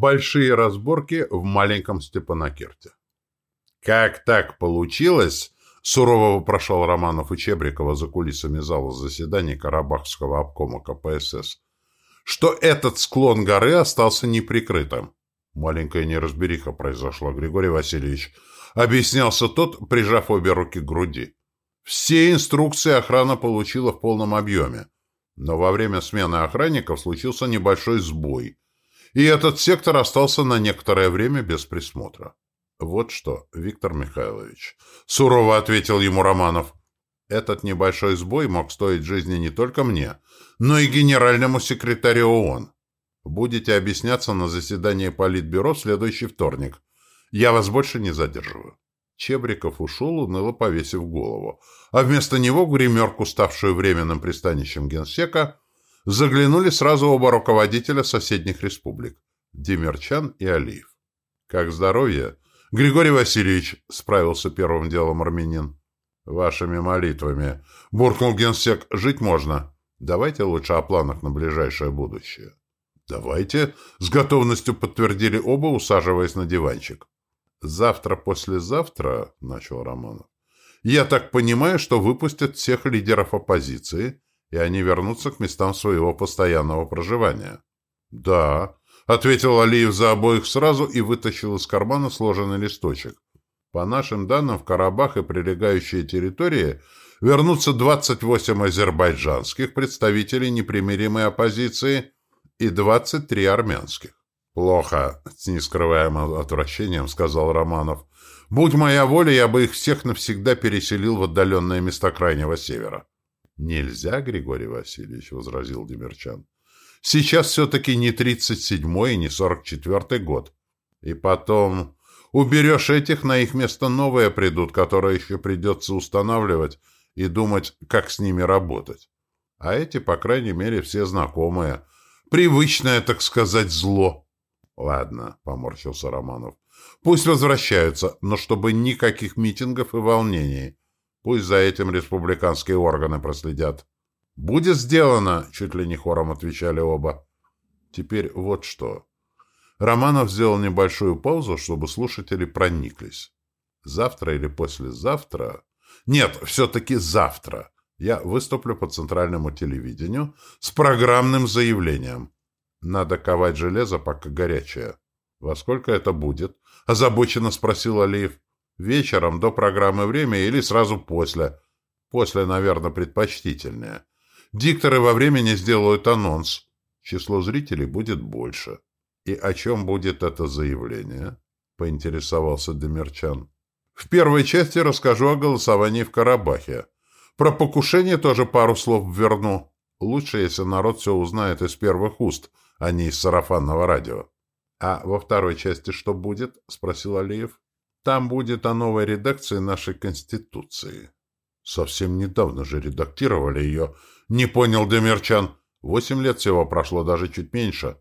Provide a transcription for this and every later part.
Большие разборки в маленьком Степанакерте. «Как так получилось?» — сурово вопрошал Романов и Чебрикова за кулисами зала заседаний Карабахского обкома КПСС. «Что этот склон горы остался неприкрытым?» Маленькая неразбериха произошла, Григорий Васильевич. Объяснялся тот, прижав обе руки к груди. Все инструкции охрана получила в полном объеме. Но во время смены охранников случился небольшой сбой — и этот сектор остался на некоторое время без присмотра. «Вот что, Виктор Михайлович», — сурово ответил ему Романов, «этот небольшой сбой мог стоить жизни не только мне, но и генеральному секретарю ООН. Будете объясняться на заседании Политбюро в следующий вторник. Я вас больше не задерживаю». Чебриков ушел, уныло повесив голову, а вместо него в гримерку, ставшую временным пристанищем генсека, заглянули сразу оба руководителя соседних республик – Демерчан и Алиев. «Как здоровье?» «Григорий Васильевич», – справился первым делом армянин. «Вашими молитвами», – буркнул генсек, – «жить можно. Давайте лучше о планах на ближайшее будущее». «Давайте», — с готовностью подтвердили оба, усаживаясь на диванчик. «Завтра-послезавтра», — начал Романов, — «я так понимаю, что выпустят всех лидеров оппозиции и они вернутся к местам своего постоянного проживания. «Да», — ответил Алиев за обоих сразу и вытащил из кармана сложенный листочек. «По нашим данным, в Карабах и прилегающие территории вернутся 28 азербайджанских представителей непримиримой оппозиции и 23 армянских». «Плохо», — с нескрываемым отвращением сказал Романов. «Будь моя воля, я бы их всех навсегда переселил в отдаленные места Крайнего Севера». «Нельзя, Григорий Васильевич», — возразил Демерчан. «Сейчас все-таки не тридцать седьмой и не сорок четвертый год. И потом уберешь этих, на их место новые придут, которые еще придется устанавливать и думать, как с ними работать. А эти, по крайней мере, все знакомые. Привычное, так сказать, зло». «Ладно», — поморщился Романов. «Пусть возвращаются, но чтобы никаких митингов и волнений». Пусть за этим республиканские органы проследят. «Будет сделано!» — чуть ли не хором отвечали оба. Теперь вот что. Романов сделал небольшую паузу, чтобы слушатели прониклись. Завтра или послезавтра... Нет, все-таки завтра я выступлю по центральному телевидению с программным заявлением. Надо ковать железо, пока горячее. «Во сколько это будет?» — озабоченно спросил Алиев. Вечером до программы «Время» или сразу после. После, наверное, предпочтительнее. Дикторы во времени сделают анонс. Число зрителей будет больше. И о чем будет это заявление? Поинтересовался Демерчан. В первой части расскажу о голосовании в Карабахе. Про покушение тоже пару слов верну. Лучше, если народ все узнает из первых уст, а не из сарафанного радио. — А во второй части что будет? — спросил Алиев. Там будет о новой редакции нашей Конституции. Совсем недавно же редактировали ее. Не понял Демерчан. Восемь лет всего прошло, даже чуть меньше.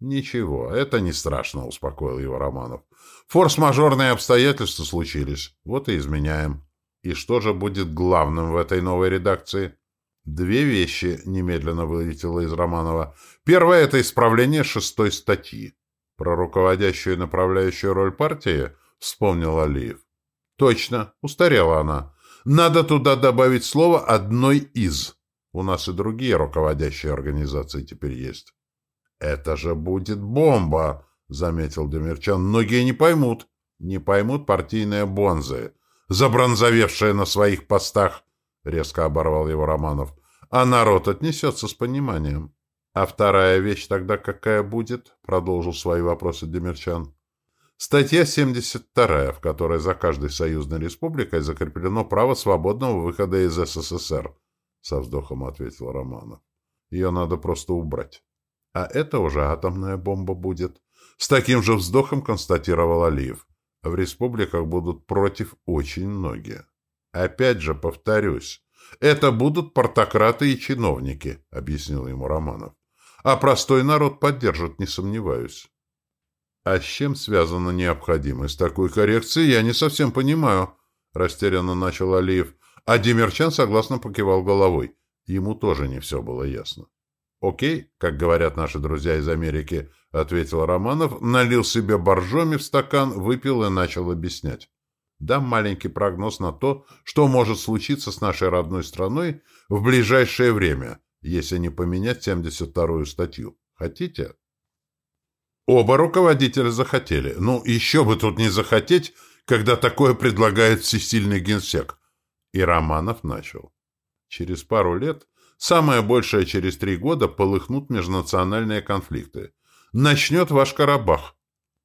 Ничего, это не страшно, успокоил его Романов. Форс-мажорные обстоятельства случились. Вот и изменяем. И что же будет главным в этой новой редакции? Две вещи немедленно вылетело из Романова. Первое — это исправление шестой статьи. Про руководящую и направляющую роль партии — вспомнил Алиев. Точно, устарела она. Надо туда добавить слово «одной из». У нас и другие руководящие организации теперь есть. Это же будет бомба, заметил Демирчан. Многие не поймут. Не поймут партийные бонзы, забронзовевшие на своих постах, резко оборвал его Романов. А народ отнесется с пониманием. А вторая вещь тогда какая будет? Продолжил свои вопросы Демирчан. Статья 72, в которой за каждой союзной республикой закреплено право свободного выхода из СССР, со вздохом ответил Романов. Ее надо просто убрать. А это уже атомная бомба будет. С таким же вздохом констатировал Алиев. В республиках будут против очень многие. Опять же, повторюсь, это будут портократы и чиновники, объяснил ему Романов. А простой народ поддержит, не сомневаюсь. А с чем связана необходимость такой коррекции, я не совсем понимаю, растерянно начал Алиев. А Демерчан согласно покивал головой. Ему тоже не все было ясно. «Окей, как говорят наши друзья из Америки», — ответил Романов, налил себе боржоми в стакан, выпил и начал объяснять. «Дам маленький прогноз на то, что может случиться с нашей родной страной в ближайшее время, если не поменять 72-ю статью. Хотите?» Оба руководителя захотели. Ну, еще бы тут не захотеть, когда такое предлагает всесильный генсек. И Романов начал. Через пару лет, самое большее через три года, полыхнут межнациональные конфликты. Начнет ваш Карабах.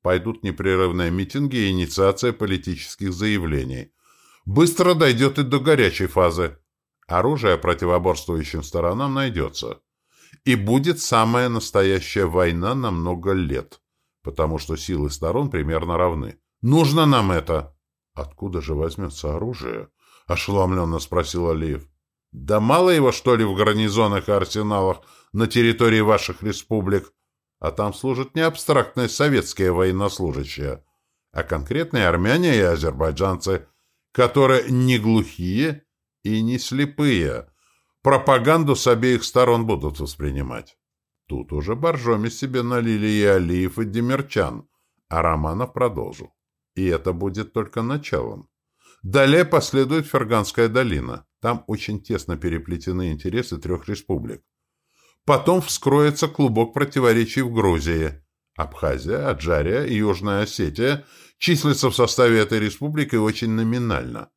Пойдут непрерывные митинги и инициация политических заявлений. Быстро дойдет и до горячей фазы. Оружие противоборствующим сторонам найдется. И будет самая настоящая война на много лет, потому что силы сторон примерно равны. Нужно нам это. Откуда же возьмется оружие? Ошеломленно спросил Алиев. Да мало его, что ли, в гарнизонах и арсеналах на территории ваших республик? А там служат не абстрактные советские военнослужащие, а конкретные армяне и азербайджанцы, которые не глухие и не слепые, Пропаганду с обеих сторон будут воспринимать. Тут уже боржоми себе налили и Алиев, и Демерчан, а Романов продолжил. И это будет только началом. Далее последует Ферганская долина. Там очень тесно переплетены интересы трех республик. Потом вскроется клубок противоречий в Грузии. Абхазия, Аджария и Южная Осетия числятся в составе этой республики очень номинально.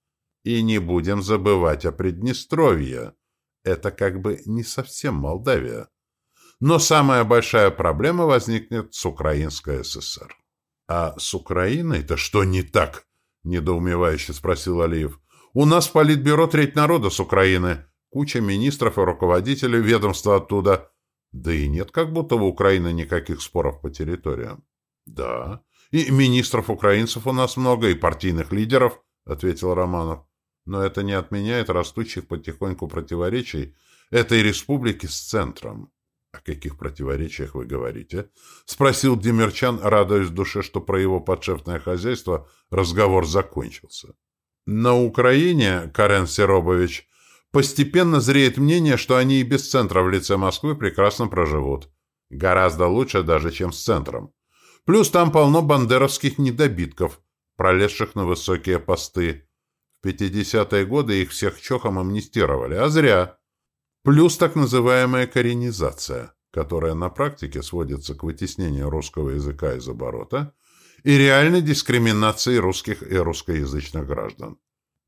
И не будем забывать о Приднестровье. Это как бы не совсем Молдавия. Но самая большая проблема возникнет с Украинской ССР. «А с Украиной-то что не так?» — недоумевающе спросил Алиев. «У нас в Политбюро треть народа с Украины, куча министров и руководителей ведомства оттуда. Да и нет как будто в Украине никаких споров по территориям». «Да, и министров украинцев у нас много, и партийных лидеров», — ответил Романов. Но это не отменяет растущих потихоньку противоречий этой республики с центром. — О каких противоречиях вы говорите? — спросил Демерчан, радуясь душе, что про его подшефное хозяйство разговор закончился. — На Украине, Карен Серобович, постепенно зреет мнение, что они и без центра в лице Москвы прекрасно проживут. Гораздо лучше даже, чем с центром. Плюс там полно бандеровских недобитков, пролезших на высокие посты. 50-е годы их всех чохом амнистировали, а зря. Плюс так называемая коренизация, которая на практике сводится к вытеснению русского языка из оборота и реальной дискриминации русских и русскоязычных граждан.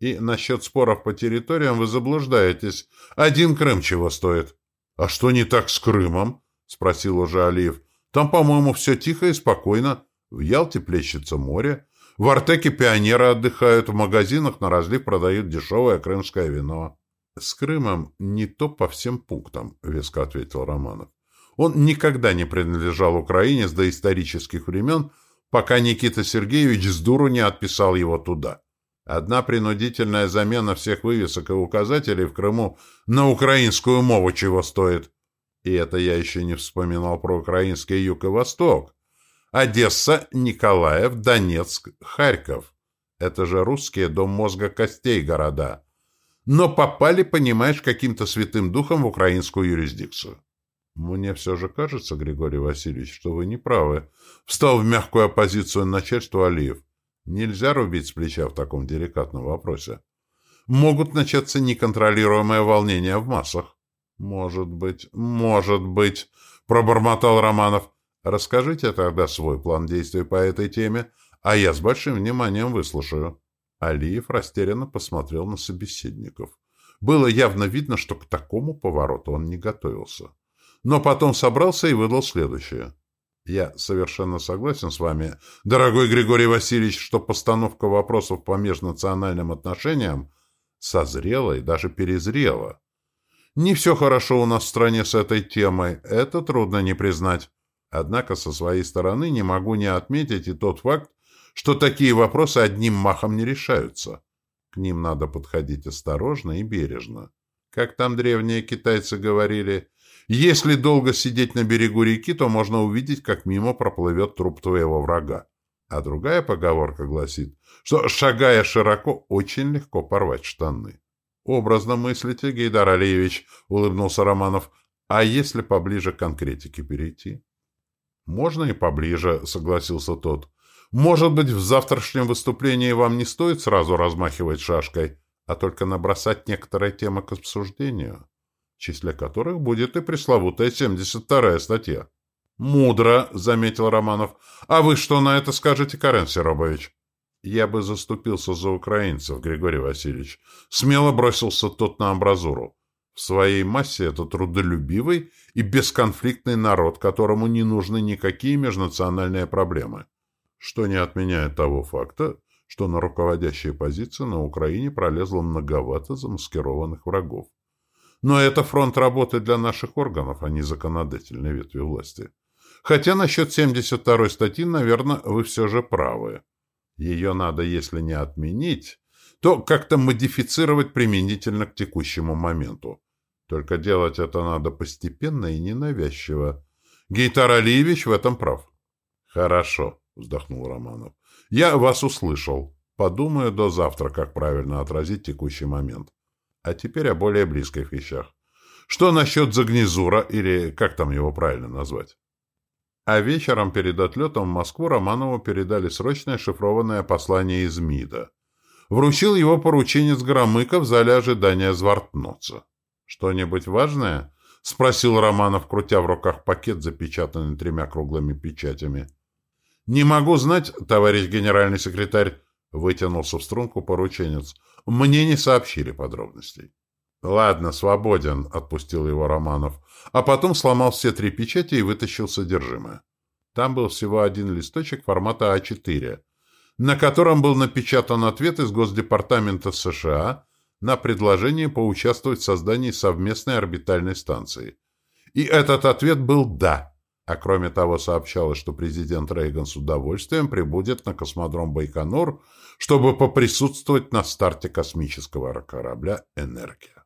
И насчет споров по территориям вы заблуждаетесь. Один Крым чего стоит? — А что не так с Крымом? — спросил уже Алиев. — Там, по-моему, все тихо и спокойно. В Ялте плещется море, в Артеке пионеры отдыхают, в магазинах на разлив продают дешевое крымское вино. — С Крымом не то по всем пунктам, — веско ответил Романов. Он никогда не принадлежал Украине с доисторических времен, пока Никита Сергеевич с дуру не отписал его туда. Одна принудительная замена всех вывесок и указателей в Крыму на украинскую мову чего стоит. И это я еще не вспоминал про украинский юг и восток. Одесса, Николаев, Донецк, Харьков. Это же русские дом мозга костей города. Но попали, понимаешь, каким-то святым духом в украинскую юрисдикцию. Мне все же кажется, Григорий Васильевич, что вы не правы. Встал в мягкую оппозицию начальству Алиев. Нельзя рубить с плеча в таком деликатном вопросе. Могут начаться неконтролируемые волнения в массах. Может быть, может быть, пробормотал Романов. Расскажите тогда свой план действий по этой теме, а я с большим вниманием выслушаю». Алиев растерянно посмотрел на собеседников. Было явно видно, что к такому повороту он не готовился. Но потом собрался и выдал следующее. «Я совершенно согласен с вами, дорогой Григорий Васильевич, что постановка вопросов по межнациональным отношениям созрела и даже перезрела. Не все хорошо у нас в стране с этой темой, это трудно не признать. Однако со своей стороны не могу не отметить и тот факт, что такие вопросы одним махом не решаются. К ним надо подходить осторожно и бережно. Как там древние китайцы говорили, если долго сидеть на берегу реки, то можно увидеть, как мимо проплывет труп твоего врага. А другая поговорка гласит, что, шагая широко, очень легко порвать штаны. «Образно мыслите, Гейдар Алиевич», — улыбнулся Романов. А если поближе к конкретике перейти? Можно и поближе, согласился тот. Может быть, в завтрашнем выступлении вам не стоит сразу размахивать шашкой, а только набросать некоторые темы к обсуждению, в числе которых будет и пресловутая 72-я статья. «Мудро», — заметил Романов. «А вы что на это скажете, Карен Серобович?» «Я бы заступился за украинцев, Григорий Васильевич». Смело бросился тот на амбразуру. В своей массе это трудолюбивый и бесконфликтный народ, которому не нужны никакие межнациональные проблемы. Что не отменяет того факта, что на руководящие позиции на Украине пролезло многовато замаскированных врагов. Но это фронт работы для наших органов, а не законодательной ветви власти. Хотя насчет 72-й статьи, наверное, вы все же правы. Ее надо, если не отменить, то как-то модифицировать применительно к текущему моменту. Только делать это надо постепенно и ненавязчиво. Гейтар Алиевич в этом прав. «Хорошо», — вздохнул Романов. «Я вас услышал. Подумаю до завтра, как правильно отразить текущий момент. А теперь о более близких вещах. Что насчет Загнезура, или как там его правильно назвать?» А вечером перед отлетом в Москву Романову передали срочное шифрованное послание из МИДа. Вручил его порученец Громыко в зале ожидания Звартноца. «Что-нибудь важное?» — спросил Романов, крутя в руках пакет, запечатанный тремя круглыми печатями. «Не могу знать, товарищ генеральный секретарь», — вытянулся в струнку порученец. «Мне не сообщили подробностей». «Ладно, свободен», — отпустил его Романов, а потом сломал все три печати и вытащил содержимое. Там был всего один листочек формата А4, на котором был напечатан ответ из Госдепартамента США на предложение поучаствовать в создании совместной орбитальной станции. И этот ответ был «да». А кроме того сообщалось, что президент Рейган с удовольствием прибудет на космодром Байконур, чтобы поприсутствовать на старте космического корабля «Энергия».